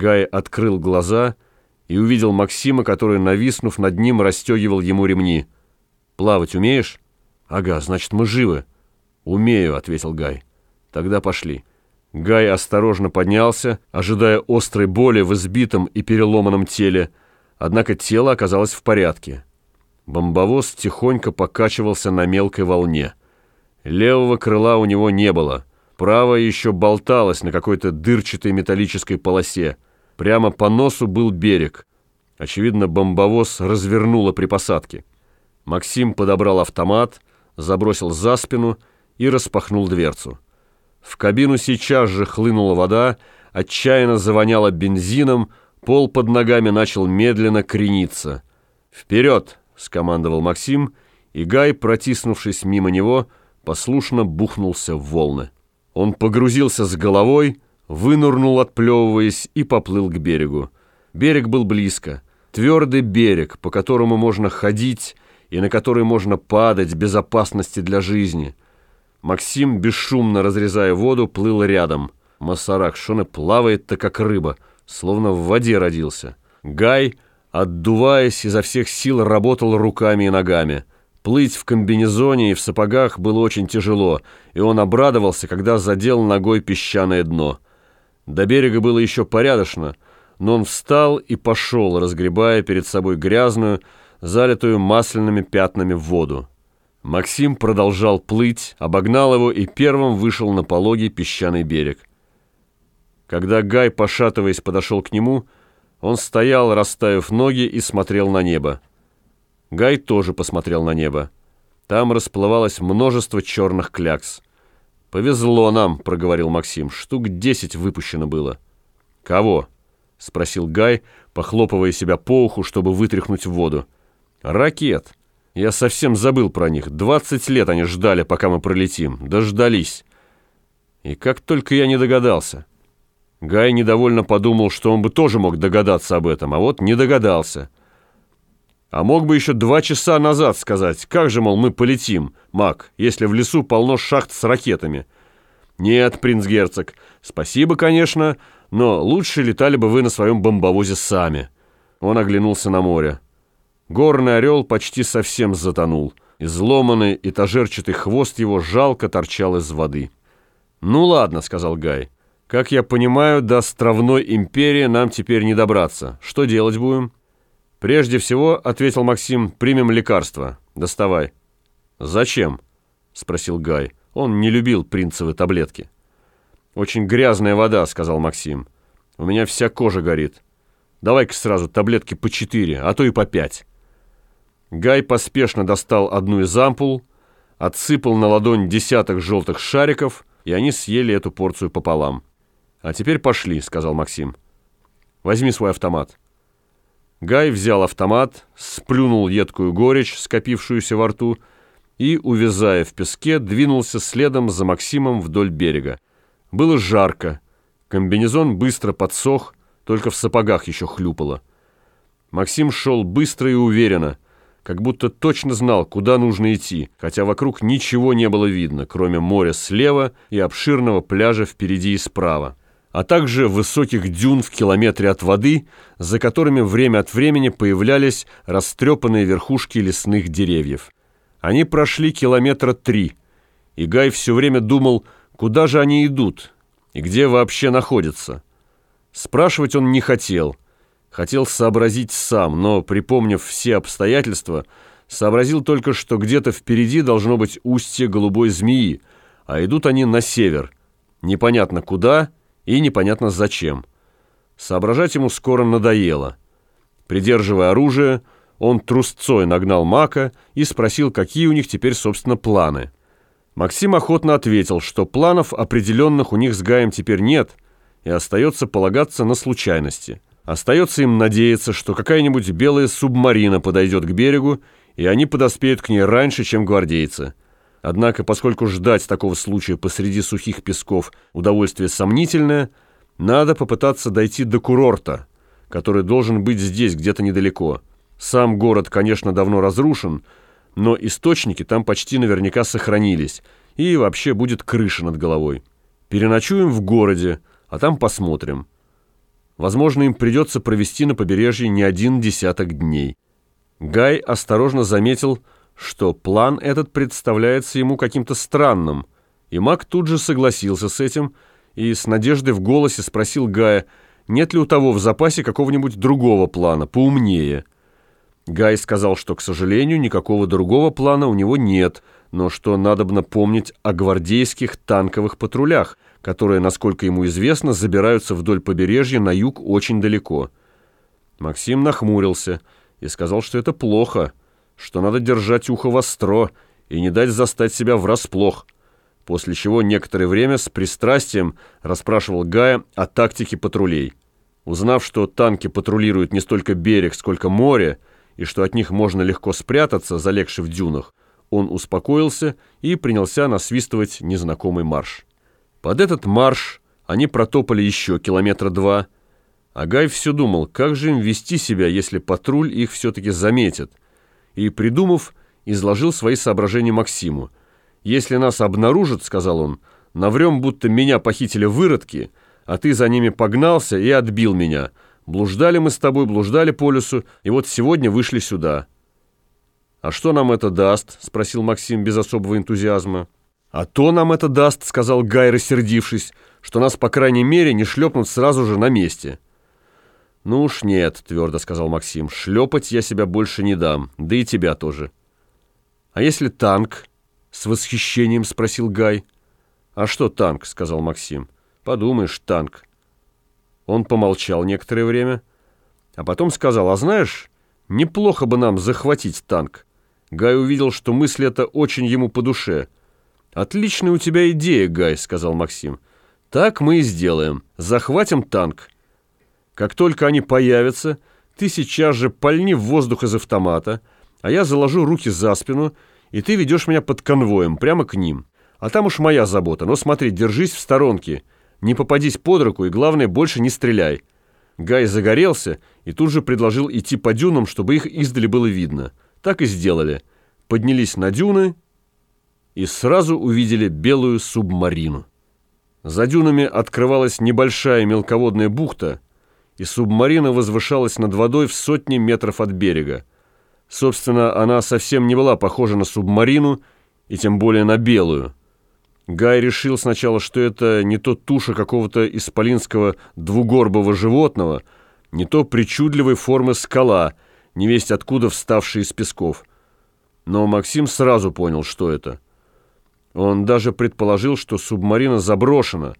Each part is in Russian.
Гай открыл глаза и увидел Максима, который, нависнув над ним, расстегивал ему ремни. «Плавать умеешь?» «Ага, значит, мы живы». «Умею», — ответил Гай. «Тогда пошли». Гай осторожно поднялся, ожидая острой боли в избитом и переломанном теле, однако тело оказалось в порядке. Бомбовоз тихонько покачивался на мелкой волне. Левого крыла у него не было. Правое еще болталось на какой-то дырчатой металлической полосе. Прямо по носу был берег. Очевидно, бомбовоз развернуло при посадке. Максим подобрал автомат, забросил за спину и распахнул дверцу. В кабину сейчас же хлынула вода, отчаянно завоняло бензином, пол под ногами начал медленно крениться. «Вперед!» — скомандовал Максим, и Гай, протиснувшись мимо него, послушно бухнулся в волны. Он погрузился с головой, вынырнул, отплевываясь, и поплыл к берегу. Берег был близко. Твердый берег, по которому можно ходить и на который можно падать без опасности для жизни — Максим, бесшумно разрезая воду, плыл рядом. Масарак Шона плавает-то как рыба, словно в воде родился. Гай, отдуваясь изо всех сил, работал руками и ногами. Плыть в комбинезоне и в сапогах было очень тяжело, и он обрадовался, когда задел ногой песчаное дно. До берега было еще порядочно, но он встал и пошел, разгребая перед собой грязную, залитую масляными пятнами воду. Максим продолжал плыть, обогнал его и первым вышел на пологий песчаный берег. Когда Гай, пошатываясь, подошел к нему, он стоял, расставив ноги, и смотрел на небо. Гай тоже посмотрел на небо. Там расплывалось множество черных клякс. «Повезло нам», — проговорил Максим, — «штук десять выпущено было». «Кого?» — спросил Гай, похлопывая себя по уху, чтобы вытряхнуть в воду. «Ракет». Я совсем забыл про них. Двадцать лет они ждали, пока мы пролетим. Дождались. И как только я не догадался. Гай недовольно подумал, что он бы тоже мог догадаться об этом, а вот не догадался. А мог бы еще два часа назад сказать, как же, мол, мы полетим, маг, если в лесу полно шахт с ракетами. Нет, принц-герцог, спасибо, конечно, но лучше летали бы вы на своем бомбовозе сами. Он оглянулся на море. Горный орел почти совсем затонул. Изломанный этажерчатый хвост его жалко торчал из воды. «Ну ладно», — сказал Гай. «Как я понимаю, до островной империи нам теперь не добраться. Что делать будем?» «Прежде всего», — ответил Максим, — «примем лекарство. Доставай». «Зачем?» — спросил Гай. Он не любил принцевы таблетки. «Очень грязная вода», — сказал Максим. «У меня вся кожа горит. Давай-ка сразу таблетки по четыре, а то и по пять». Гай поспешно достал одну из ампул, отсыпал на ладонь десяток желтых шариков, и они съели эту порцию пополам. «А теперь пошли», — сказал Максим. «Возьми свой автомат». Гай взял автомат, сплюнул едкую горечь, скопившуюся во рту, и, увязая в песке, двинулся следом за Максимом вдоль берега. Было жарко, комбинезон быстро подсох, только в сапогах еще хлюпало. Максим шел быстро и уверенно — как будто точно знал, куда нужно идти, хотя вокруг ничего не было видно, кроме моря слева и обширного пляжа впереди и справа, а также высоких дюн в километре от воды, за которыми время от времени появлялись растрепанные верхушки лесных деревьев. Они прошли километра три, и Гай все время думал, куда же они идут и где вообще находятся. Спрашивать он не хотел – Хотел сообразить сам, но, припомнив все обстоятельства, сообразил только, что где-то впереди должно быть устье голубой змеи, а идут они на север. Непонятно куда и непонятно зачем. Соображать ему скоро надоело. Придерживая оружие, он трусцой нагнал Мака и спросил, какие у них теперь, собственно, планы. Максим охотно ответил, что планов определенных у них с Гаем теперь нет, и остается полагаться на случайности – Остается им надеяться, что какая-нибудь белая субмарина подойдет к берегу, и они подоспеют к ней раньше, чем гвардейцы. Однако, поскольку ждать такого случая посреди сухих песков удовольствие сомнительное, надо попытаться дойти до курорта, который должен быть здесь, где-то недалеко. Сам город, конечно, давно разрушен, но источники там почти наверняка сохранились, и вообще будет крыша над головой. Переночуем в городе, а там посмотрим. Возможно, им придется провести на побережье не один десяток дней. Гай осторожно заметил, что план этот представляется ему каким-то странным, и маг тут же согласился с этим и с надеждой в голосе спросил Гая, нет ли у того в запасе какого-нибудь другого плана, поумнее. Гай сказал, что, к сожалению, никакого другого плана у него нет, но что надобно помнить о гвардейских танковых патрулях, которые, насколько ему известно, забираются вдоль побережья на юг очень далеко. Максим нахмурился и сказал, что это плохо, что надо держать ухо востро и не дать застать себя врасплох, после чего некоторое время с пристрастием расспрашивал Гая о тактике патрулей. Узнав, что танки патрулируют не столько берег, сколько море, и что от них можно легко спрятаться, залегши в дюнах, он успокоился и принялся насвистывать незнакомый марш. Под этот марш они протопали еще километра два, а Гай все думал, как же им вести себя, если патруль их все-таки заметит, и, придумав, изложил свои соображения Максиму. «Если нас обнаружат, — сказал он, — наврем, будто меня похитили выродки, а ты за ними погнался и отбил меня. Блуждали мы с тобой, блуждали по лесу, и вот сегодня вышли сюда». «А что нам это даст?» — спросил Максим без особого энтузиазма. «А то нам это даст», — сказал Гай, рассердившись, «что нас, по крайней мере, не шлепнут сразу же на месте». «Ну уж нет», — твердо сказал Максим, «шлепать я себя больше не дам, да и тебя тоже». «А если танк?» — с восхищением спросил Гай. «А что танк?» — сказал Максим. «Подумаешь, танк». Он помолчал некоторое время, а потом сказал, «А знаешь, неплохо бы нам захватить танк». Гай увидел, что мысль эта очень ему по душе — «Отличная у тебя идея, Гай», — сказал Максим. «Так мы и сделаем. Захватим танк. Как только они появятся, ты сейчас же пальни в воздух из автомата, а я заложу руки за спину, и ты ведешь меня под конвоем, прямо к ним. А там уж моя забота. Но смотри, держись в сторонке, не попадись под руку и, главное, больше не стреляй». Гай загорелся и тут же предложил идти по дюнам, чтобы их издали было видно. Так и сделали. Поднялись на дюны и сразу увидели белую субмарину. За дюнами открывалась небольшая мелководная бухта, и субмарина возвышалась над водой в сотни метров от берега. Собственно, она совсем не была похожа на субмарину, и тем более на белую. Гай решил сначала, что это не то туша какого-то исполинского двугорбого животного, не то причудливой формы скала, невесть откуда вставшая из песков. Но Максим сразу понял, что это – он даже предположил, что субмарина заброшена,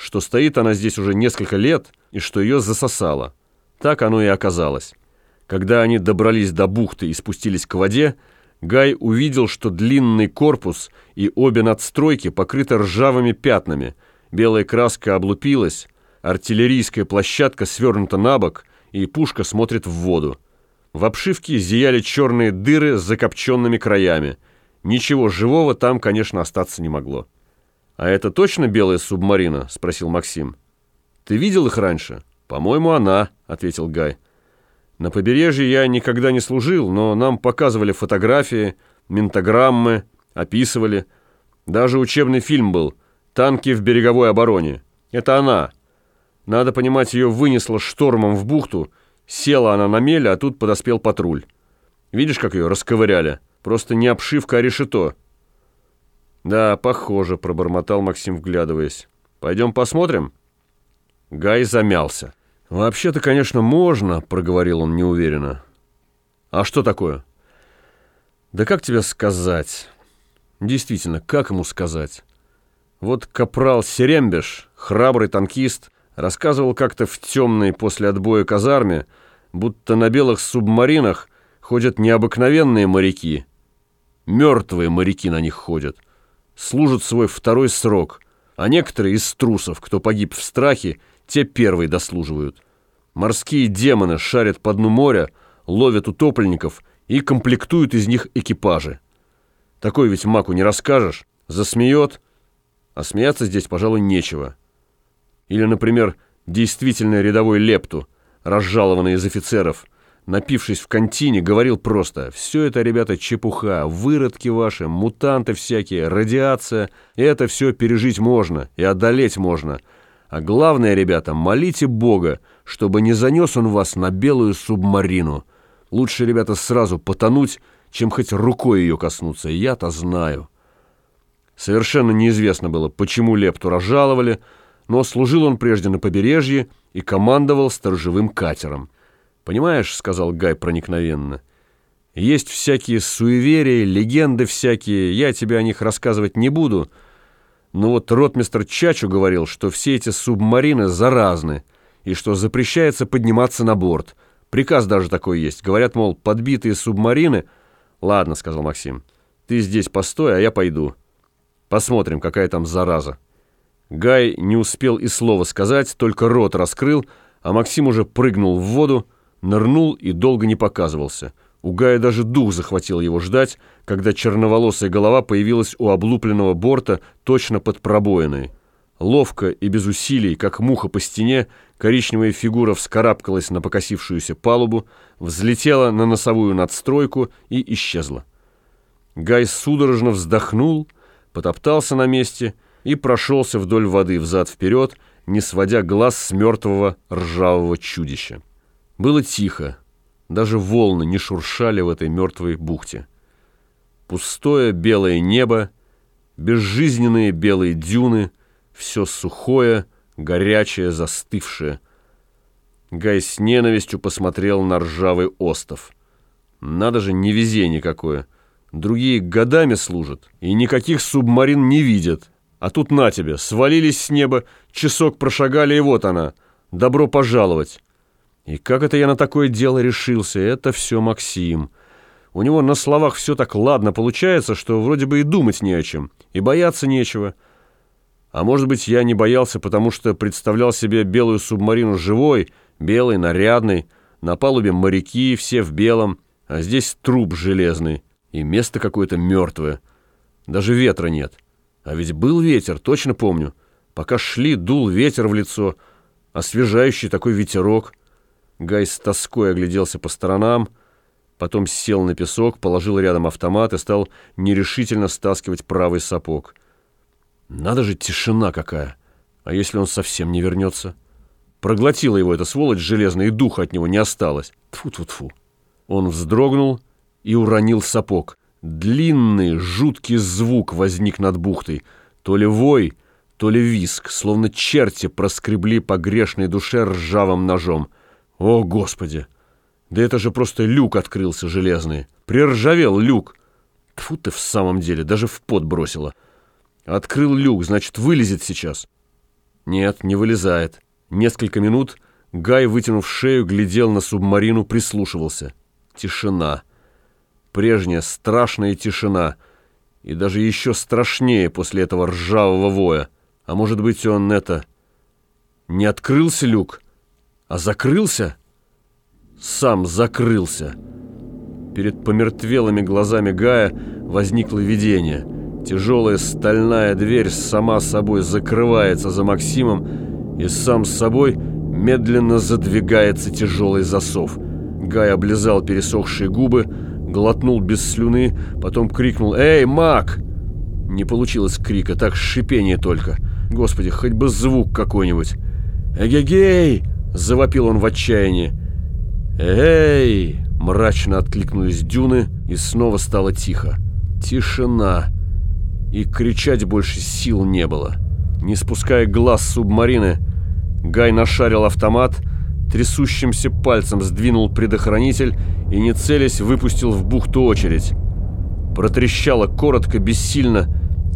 что стоит она здесь уже несколько лет и что ее засосало. Так оно и оказалось. Когда они добрались до бухты и спустились к воде, Гай увидел, что длинный корпус и обе надстройки покрыты ржавыми пятнами, белая краска облупилась, артиллерийская площадка свернута на бок, и пушка смотрит в воду. В обшивке зияли черные дыры с закопченными краями – Ничего живого там, конечно, остаться не могло. «А это точно белая субмарина?» – спросил Максим. «Ты видел их раньше?» «По-моему, она», – ответил Гай. «На побережье я никогда не служил, но нам показывали фотографии, ментограммы, описывали. Даже учебный фильм был «Танки в береговой обороне». Это она. Надо понимать, ее вынесло штормом в бухту, села она на мель, а тут подоспел патруль. Видишь, как ее расковыряли?» Просто не обшивка, а решето». «Да, похоже», — пробормотал Максим, вглядываясь. «Пойдем посмотрим?» Гай замялся. «Вообще-то, конечно, можно», — проговорил он неуверенно. «А что такое?» «Да как тебе сказать?» «Действительно, как ему сказать?» Вот капрал Серембеш, храбрый танкист, рассказывал как-то в темной после отбоя казарме, будто на белых субмаринах ходят необыкновенные моряки, Мертвые моряки на них ходят. Служат свой второй срок. А некоторые из трусов, кто погиб в страхе, те первые дослуживают. Морские демоны шарят по дну моря, ловят утопленников и комплектуют из них экипажи. Такой ведь маку не расскажешь. Засмеет. А смеяться здесь, пожалуй, нечего. Или, например, действительно рядовой лепту, разжалованный из офицеров – напившись в контине, говорил просто «Все это, ребята, чепуха, выродки ваши, мутанты всякие, радиация, это все пережить можно и одолеть можно. А главное, ребята, молите Бога, чтобы не занес он вас на белую субмарину. Лучше, ребята, сразу потонуть, чем хоть рукой ее коснуться. Я-то знаю. Совершенно неизвестно было, почему Лепту разжаловали, но служил он прежде на побережье и командовал сторожевым катером. «Понимаешь», — сказал Гай проникновенно, — «есть всякие суеверия, легенды всякие, я тебе о них рассказывать не буду, но вот ротмистр Чачу говорил, что все эти субмарины заразны и что запрещается подниматься на борт. Приказ даже такой есть. Говорят, мол, подбитые субмарины... Ладно, сказал Максим, ты здесь постой, а я пойду. Посмотрим, какая там зараза. Гай не успел и слова сказать, только рот раскрыл, а Максим уже прыгнул в воду, нырнул и долго не показывался. У Гая даже дух захватил его ждать, когда черноволосая голова появилась у облупленного борта точно под пробоиной. Ловко и без усилий, как муха по стене, коричневая фигура вскарабкалась на покосившуюся палубу, взлетела на носовую надстройку и исчезла. Гай судорожно вздохнул, потоптался на месте и прошелся вдоль воды взад-вперед, не сводя глаз с мертвого ржавого чудища. Было тихо, даже волны не шуршали в этой мертвой бухте. Пустое белое небо, безжизненные белые дюны — все сухое, горячее, застывшее. Гай с ненавистью посмотрел на ржавый остов. Надо же, невезение какое. Другие годами служат и никаких субмарин не видят. А тут на тебе, свалились с неба, часок прошагали, и вот она. Добро пожаловать. И как это я на такое дело решился? Это все Максим. У него на словах все так ладно получается, что вроде бы и думать не о чем, и бояться нечего. А может быть, я не боялся, потому что представлял себе белую субмарину живой, белой, нарядной, на палубе моряки, все в белом, а здесь труп железный и место какое-то мертвое. Даже ветра нет. А ведь был ветер, точно помню. Пока шли, дул ветер в лицо, освежающий такой ветерок. Гай с тоской огляделся по сторонам, потом сел на песок, положил рядом автомат и стал нерешительно стаскивать правый сапог. Надо же, тишина какая. А если он совсем не вернется? Проглотила его эта сволочь железная, и духа от него не осталось. Тфу-тфу-тфу. Он вздрогнул и уронил сапог. Длинный, жуткий звук возник над бухтой. То ли вой, то ли виск, словно черти проскребли по грешной душе ржавым ножом. О, Господи! Да это же просто люк открылся железный. Приржавел люк. Тфу ты в самом деле, даже в пот бросила. Открыл люк, значит, вылезет сейчас. Нет, не вылезает. Несколько минут Гай, вытянув шею, глядел на субмарину, прислушивался. Тишина. Прежняя страшная тишина. И даже еще страшнее после этого ржавого воя. А может быть, он это... Не открылся люк, а закрылся? Сам закрылся. Перед помертвелыми глазами Гая возникло видение — Тяжелая стальная дверь сама собой закрывается за Максимом, и сам собой медленно задвигается тяжелый засов. Гай облизал пересохшие губы, глотнул без слюны, потом крикнул «Эй, Мак!» Не получилось крика, так шипение только. Господи, хоть бы звук какой-нибудь. «Эгегей!» — завопил он в отчаянии. «Эй!» — мрачно откликнулись дюны, и снова стало тихо. «Тишина!» и кричать больше сил не было. Не спуская глаз субмарины, Гай нашарил автомат, трясущимся пальцем сдвинул предохранитель и, не целясь, выпустил в бухту очередь. Протрещало коротко, бессильно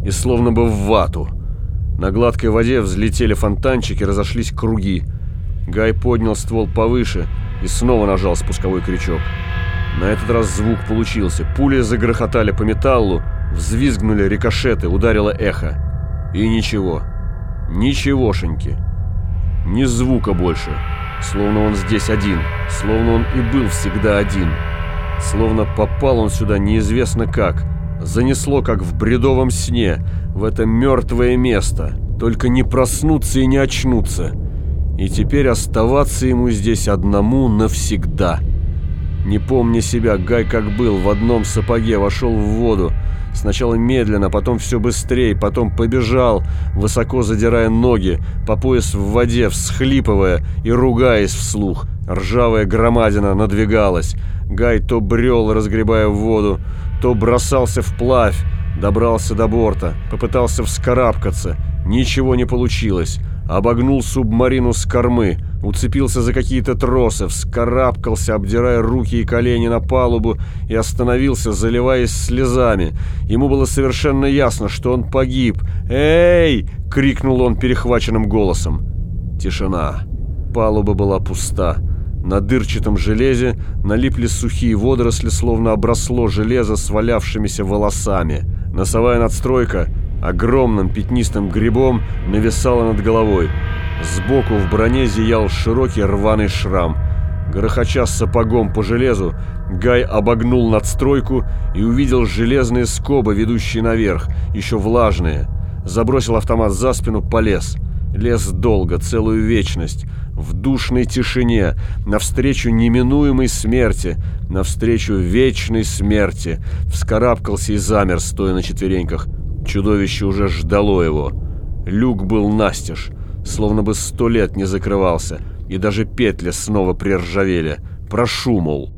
и словно бы в вату. На гладкой воде взлетели фонтанчики, разошлись круги. Гай поднял ствол повыше и снова нажал спусковой крючок. На этот раз звук получился. Пули загрохотали по металлу, Взвизгнули рикошеты, ударило эхо. И ничего. Ничегошеньки. Ни звука больше. Словно он здесь один. Словно он и был всегда один. Словно попал он сюда неизвестно как. Занесло, как в бредовом сне, в это мертвое место. Только не проснуться и не очнуться. И теперь оставаться ему здесь одному навсегда. Не помня себя, Гай как был, в одном сапоге вошел в воду. Сначала медленно, потом все быстрее, потом побежал, высоко задирая ноги, по пояс в воде, всхлипывая и ругаясь вслух. Ржавая громадина надвигалась. Гай то брел, разгребая воду, то бросался вплавь, добрался до борта, попытался вскарабкаться. Ничего не получилось. Обогнул субмарину с кормы, уцепился за какие-то тросы, вскарабкался, обдирая руки и колени на палубу и остановился, заливаясь слезами. Ему было совершенно ясно, что он погиб. «Эй!» — крикнул он перехваченным голосом. Тишина. Палуба была пуста. На дырчатом железе налипли сухие водоросли, словно обросло железо свалявшимися волосами. Носовая надстройка огромным пятнистым грибом нависала над головой. Сбоку в броне зиял широкий рваный шрам. Грохоча сапогом по железу, Гай обогнул надстройку и увидел железные скобы, ведущие наверх, еще влажные. Забросил автомат за спину, полез. Лез долго, целую вечность, в душной тишине, навстречу неминуемой смерти, навстречу вечной смерти. Вскарабкался и замер, стоя на четвереньках. Чудовище уже ждало его. Люк был настежь, словно бы сто лет не закрывался, и даже петли снова приржавели. Прошу, мол.